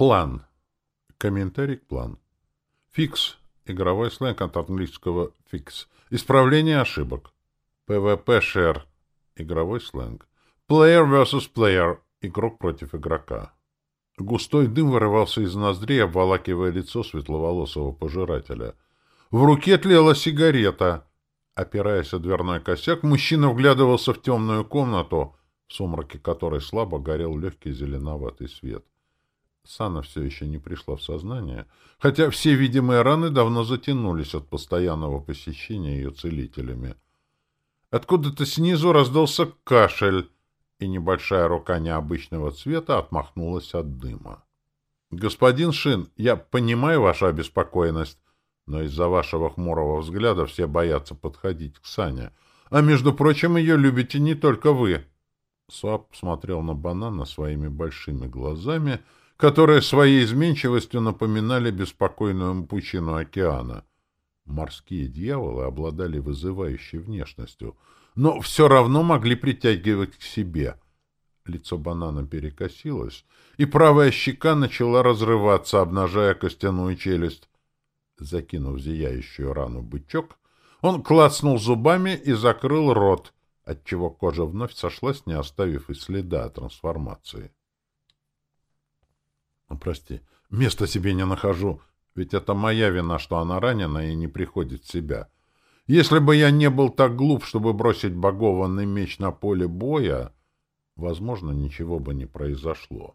План. Комментарий к план. Фикс. Игровой сленг от английского фикс. Исправление ошибок. PvP share. Игровой сленг. Player versus player. Игрок против игрока. Густой дым вырывался из ноздрей, обволакивая лицо светловолосого пожирателя. В руке тлела сигарета. Опираясь о дверной косяк, мужчина вглядывался в темную комнату, в сумраке которой слабо горел легкий зеленоватый свет. Сана все еще не пришла в сознание, хотя все видимые раны давно затянулись от постоянного посещения ее целителями. Откуда-то снизу раздался кашель, и небольшая рука необычного цвета отмахнулась от дыма. — Господин Шин, я понимаю вашу обеспокоенность, но из-за вашего хмурого взгляда все боятся подходить к Сане. А, между прочим, ее любите не только вы. Суап смотрел на банана своими большими глазами, которые своей изменчивостью напоминали беспокойную пучину океана. Морские дьяволы обладали вызывающей внешностью, но все равно могли притягивать к себе. Лицо банана перекосилось, и правая щека начала разрываться, обнажая костяную челюсть. Закинув зияющую рану бычок, он клацнул зубами и закрыл рот, отчего кожа вновь сошлась, не оставив и следа трансформации. «Ну, «Прости, места себе не нахожу, ведь это моя вина, что она ранена и не приходит в себя. Если бы я не был так глуп, чтобы бросить богованный меч на поле боя, возможно, ничего бы не произошло».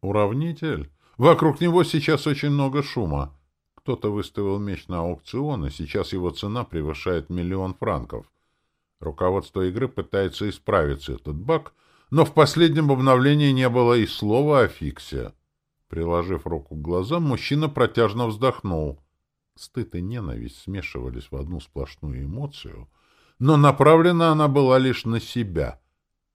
«Уравнитель? Вокруг него сейчас очень много шума». Кто-то выставил меч на аукцион, и сейчас его цена превышает миллион франков. Руководство игры пытается исправить этот баг, но в последнем обновлении не было и слова о фиксе. Приложив руку к глазам, мужчина протяжно вздохнул. Стыд и ненависть смешивались в одну сплошную эмоцию, но направлена она была лишь на себя.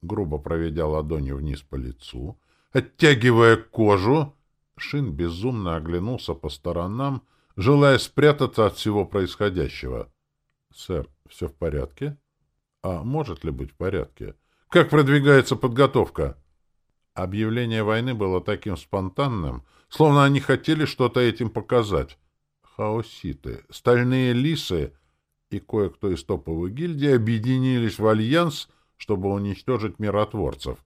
Грубо проведя ладонью вниз по лицу, оттягивая кожу, Шин безумно оглянулся по сторонам, желая спрятаться от всего происходящего. — Сэр, все в порядке? — А может ли быть в порядке? Как продвигается подготовка? Объявление войны было таким спонтанным, словно они хотели что-то этим показать. Хаоситы, стальные лисы и кое-кто из топовых гильдий объединились в альянс, чтобы уничтожить миротворцев,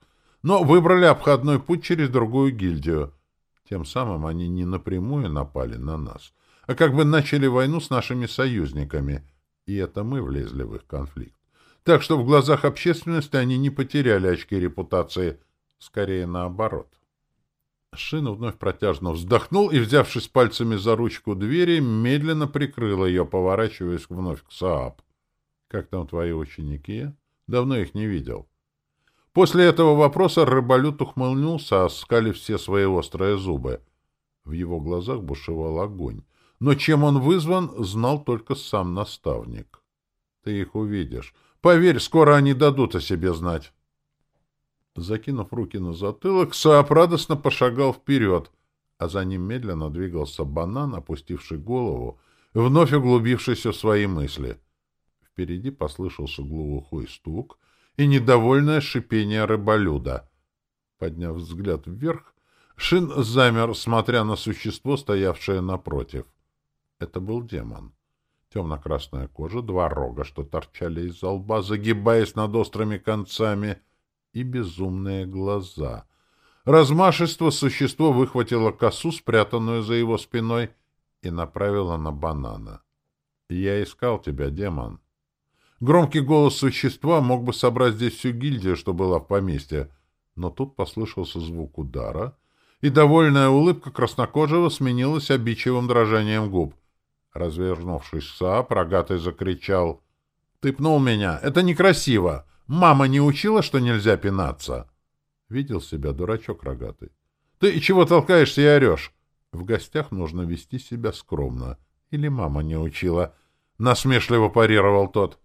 но выбрали обходной путь через другую гильдию. Тем самым они не напрямую напали на нас, а как бы начали войну с нашими союзниками, и это мы влезли в их конфликт. Так что в глазах общественности они не потеряли очки репутации, скорее наоборот. Шин вновь протяжно вздохнул и, взявшись пальцами за ручку двери, медленно прикрыл ее, поворачиваясь вновь к Сааб. «Как там твои ученики? Давно их не видел». После этого вопроса рыболют ухмыльнулся, оскалив все свои острые зубы. В его глазах бушевал огонь но чем он вызван, знал только сам наставник. Ты их увидишь. Поверь, скоро они дадут о себе знать. Закинув руки на затылок, Саап радостно пошагал вперед, а за ним медленно двигался банан, опустивший голову, вновь углубившийся в свои мысли. Впереди послышался глухой стук и недовольное шипение рыболюда. Подняв взгляд вверх, Шин замер, смотря на существо, стоявшее напротив — это был демон. Темно-красная кожа, два рога, что торчали из лба, загибаясь над острыми концами, и безумные глаза. Размашество существо выхватило косу, спрятанную за его спиной, и направило на банана. «Я искал тебя, демон». Громкий голос существа мог бы собрать здесь всю гильдию, что была в поместье, но тут послышался звук удара, и довольная улыбка краснокожего сменилась обидчивым дрожанием губ. Развернувшись Саап, рогатый закричал. — Ты пнул меня! Это некрасиво! Мама не учила, что нельзя пинаться? Видел себя дурачок рогатый. — Ты чего толкаешься и орешь? В гостях нужно вести себя скромно. Или мама не учила? Насмешливо парировал тот.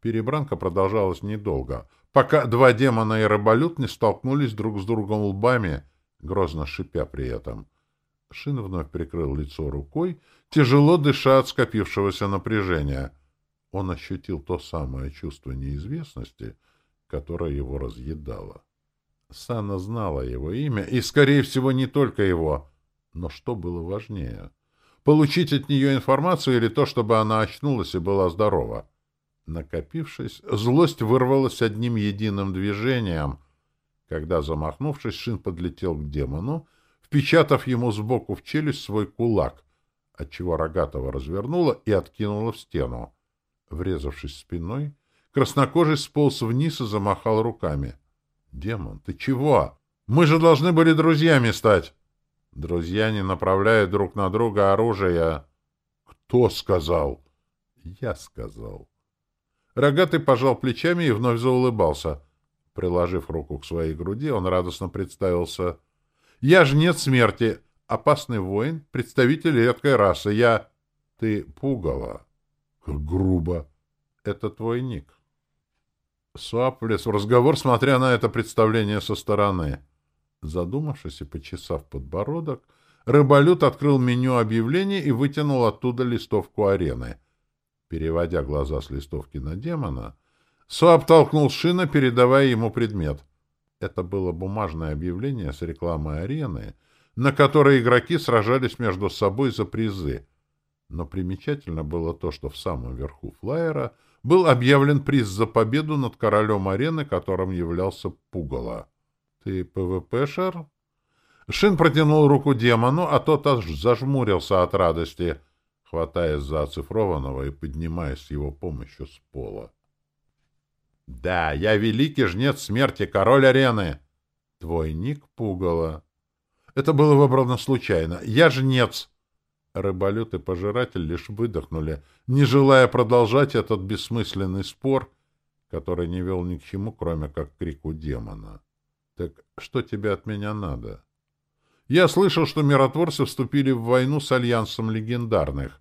Перебранка продолжалась недолго, пока два демона и рыболют не столкнулись друг с другом лбами, грозно шипя при этом. Шин вновь прикрыл лицо рукой, тяжело дыша от скопившегося напряжения. Он ощутил то самое чувство неизвестности, которое его разъедало. Сана знала его имя, и, скорее всего, не только его. Но что было важнее? Получить от нее информацию или то, чтобы она очнулась и была здорова? Накопившись, злость вырвалась одним единым движением, когда, замахнувшись, Шин подлетел к демону, впечатав ему сбоку в челюсть свой кулак, отчего Рогатого развернуло и откинуло в стену. Врезавшись спиной, краснокожий сполз вниз и замахал руками. — Демон, ты чего? Мы же должны были друзьями стать! Друзья не направляют друг на друга оружие. — Кто сказал? — Я сказал. Рогатый пожал плечами и вновь заулыбался. Приложив руку к своей груди, он радостно представился. — Я жнец смерти, опасный воин, представитель редкой расы. Я... Ты пугала. — Грубо. — Это твой ник. Суап влез в разговор, смотря на это представление со стороны. Задумавшись и почесав подбородок, рыболют открыл меню объявлений и вытянул оттуда листовку арены. Переводя глаза с листовки на демона, Суап толкнул Шина, передавая ему предмет. Это было бумажное объявление с рекламой арены, на которой игроки сражались между собой за призы. Но примечательно было то, что в самом верху флайера был объявлен приз за победу над королем арены, которым являлся Пугало. «Ты ПВПшер?» Шин протянул руку демону, а тот аж зажмурился от радости, хватаясь за оцифрованного и поднимаясь с его помощью с пола. Да, я великий жнец смерти, король арены. Твой ник пугало. Это было выбрано случайно. Я жнец. Рыболют и пожиратель лишь выдохнули, не желая продолжать этот бессмысленный спор, который не вел ни к чему, кроме как к крику демона. Так что тебе от меня надо? Я слышал, что миротворцы вступили в войну с Альянсом Легендарных.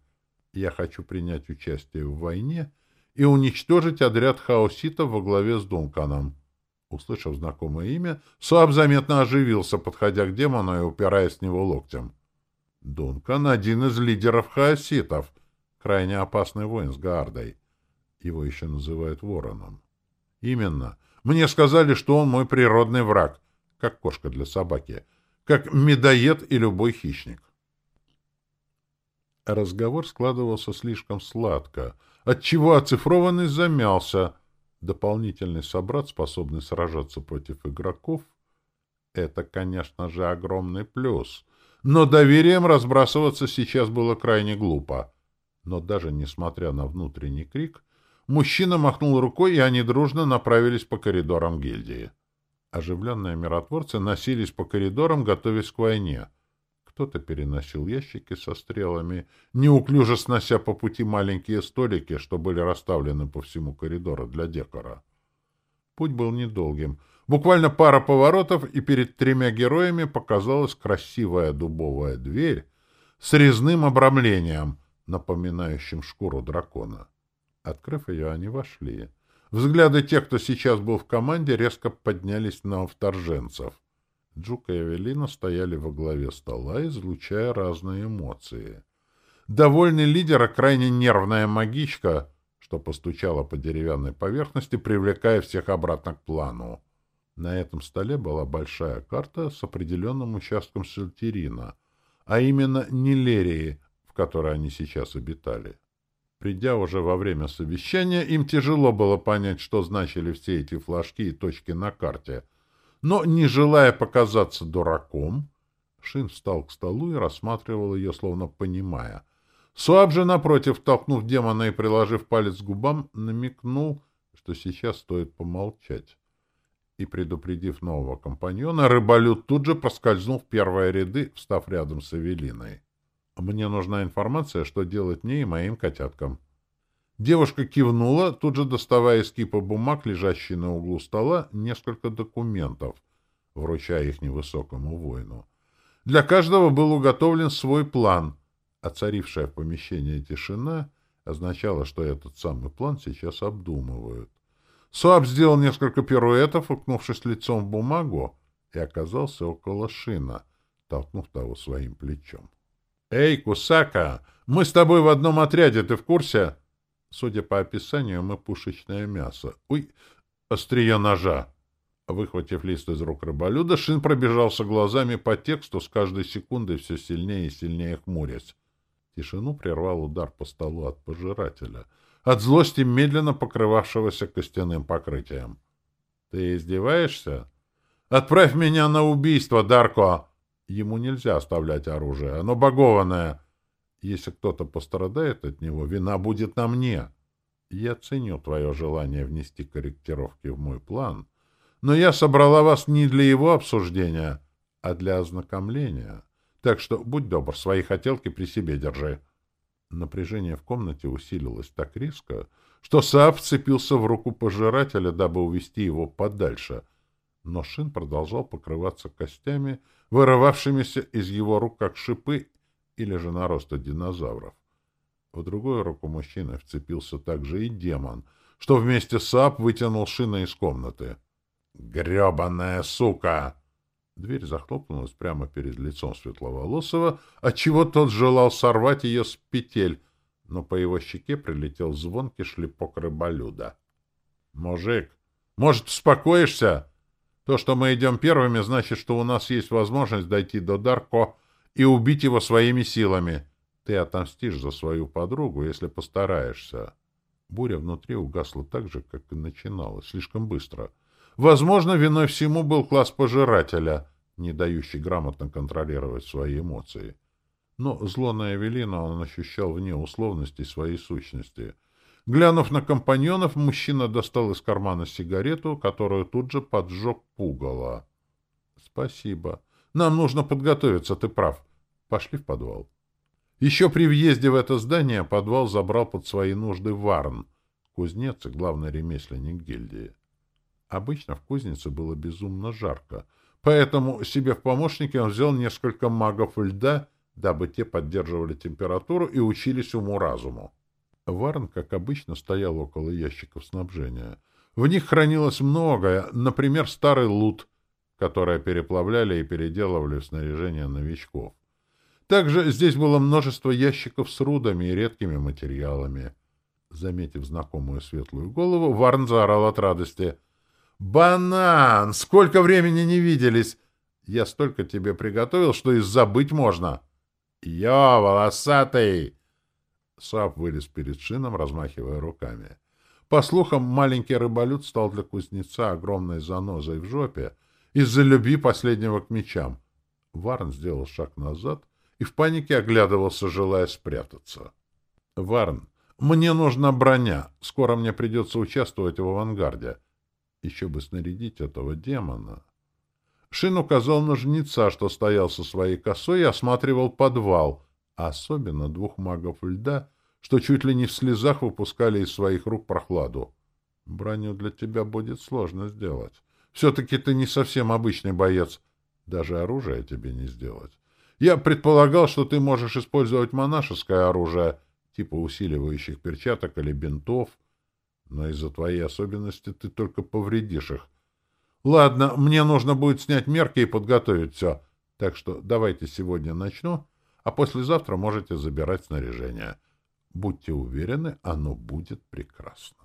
Я хочу принять участие в войне — и уничтожить отряд хаоситов во главе с Дунканом. Услышав знакомое имя, Суаб заметно оживился, подходя к демону и упираясь в него локтем. Дункан — один из лидеров хаоситов, крайне опасный воин с гардой. Его еще называют вороном. Именно. Мне сказали, что он мой природный враг, как кошка для собаки, как медоед и любой хищник. Разговор складывался слишком сладко — отчего оцифрованный замялся. Дополнительный собрат, способный сражаться против игроков, это, конечно же, огромный плюс. Но доверием разбрасываться сейчас было крайне глупо. Но даже несмотря на внутренний крик, мужчина махнул рукой, и они дружно направились по коридорам гильдии. Оживленные миротворцы носились по коридорам, готовясь к войне — кто-то переносил ящики со стрелами, неуклюже снося по пути маленькие столики, что были расставлены по всему коридору для декора. Путь был недолгим. Буквально пара поворотов, и перед тремя героями показалась красивая дубовая дверь с резным обрамлением, напоминающим шкуру дракона. Открыв ее, они вошли. Взгляды тех, кто сейчас был в команде, резко поднялись на вторженцев. Джука и Эвелина стояли во главе стола, излучая разные эмоции. Довольный лидер, а крайне нервная магичка, что постучала по деревянной поверхности, привлекая всех обратно к плану. На этом столе была большая карта с определенным участком Сельтерина, а именно Нилерии, в которой они сейчас обитали. Придя уже во время совещания, им тяжело было понять, что значили все эти флажки и точки на карте — но, не желая показаться дураком, Шин встал к столу и рассматривал ее, словно понимая. Суаб же, напротив, толкнув демона и приложив палец к губам, намекнул, что сейчас стоит помолчать. И, предупредив нового компаньона, рыболют тут же проскользнул в первые ряды, встав рядом с Эвелиной. «Мне нужна информация, что делать мне и моим котяткам». Девушка кивнула, тут же доставая из кипа бумаг, лежащей на углу стола, несколько документов, вручая их невысокому воину. Для каждого был уготовлен свой план, а царившая в помещении тишина означала, что этот самый план сейчас обдумывают. Суаб сделал несколько пируэтов, укнувшись лицом в бумагу, и оказался около шина, толкнув того своим плечом. — Эй, Кусака, мы с тобой в одном отряде, ты в курсе? — Судя по описанию, мы пушечное мясо. Уй, острие ножа. Выхватив лист из рук рыболюда, Шин пробежался глазами по тексту, с каждой секундой все сильнее и сильнее хмурясь. Тишину прервал удар по столу от пожирателя, от злости медленно покрывавшегося костяным покрытием. — Ты издеваешься? — Отправь меня на убийство, Дарко! Ему нельзя оставлять оружие, оно багованное. Если кто-то пострадает от него, вина будет на мне. Я ценю твое желание внести корректировки в мой план, но я собрала вас не для его обсуждения, а для ознакомления. Так что, будь добр, свои хотелки при себе держи. Напряжение в комнате усилилось так резко, что Сааб вцепился в руку пожирателя, дабы увести его подальше. Но Шин продолжал покрываться костями, вырывавшимися из его рук как шипы или же нароста динозавров. В другую руку мужчины вцепился также и демон, что вместе с Сааб вытянул Шина из комнаты. «Гребаная сука!» Дверь захлопнулась прямо перед лицом Светловолосого, отчего тот желал сорвать ее с петель, но по его щеке прилетел звонкий шлепок рыболюда. — Мужик, может, успокоишься? То, что мы идем первыми, значит, что у нас есть возможность дойти до Дарко и убить его своими силами. Ты отомстишь за свою подругу, если постараешься. Буря внутри угасла так же, как и начиналась, слишком быстро — Возможно, виной всему был класс пожирателя, не дающий грамотно контролировать свои эмоции. Но зло на Эвелина он ощущал вне условностей своей сущности. Глянув на компаньонов, мужчина достал из кармана сигарету, которую тут же поджег пугало. — Спасибо. Нам нужно подготовиться, ты прав. Пошли в подвал. Еще при въезде в это здание подвал забрал под свои нужды Варн, кузнец и главный ремесленник гильдии. Обычно в кузнице было безумно жарко, поэтому себе в помощники он взял несколько магов льда, дабы те поддерживали температуру и учились уму-разуму. Варн, как обычно, стоял около ящиков снабжения. В них хранилось многое, например, старый лут, который переплавляли и переделывали в снаряжение новичков. Также здесь было множество ящиков с рудами и редкими материалами. Заметив знакомую светлую голову, Варн заорал от радости — «Банан! Сколько времени не виделись! Я столько тебе приготовил, что и забыть можно!» «Йо, волосатый!» Сап вылез перед шином, размахивая руками. По слухам, маленький рыболюд стал для кузнеца огромной занозой в жопе из-за любви последнего к мечам. Варн сделал шаг назад и в панике оглядывался, желая спрятаться. «Варн, мне нужна броня. Скоро мне придется участвовать в авангарде. Еще бы снарядить этого демона. Шин указал на жнеца, что стоял со своей косой и осматривал подвал, а особенно двух магов льда, что чуть ли не в слезах выпускали из своих рук прохладу. Броню для тебя будет сложно сделать. Все-таки ты не совсем обычный боец. Даже оружие тебе не сделать. Я предполагал, что ты можешь использовать монашеское оружие, типа усиливающих перчаток или бинтов, но из-за твоей особенности ты только повредишь их. Ладно, мне нужно будет снять мерки и подготовить все. Так что давайте сегодня начну, а послезавтра можете забирать снаряжение. Будьте уверены, оно будет прекрасно.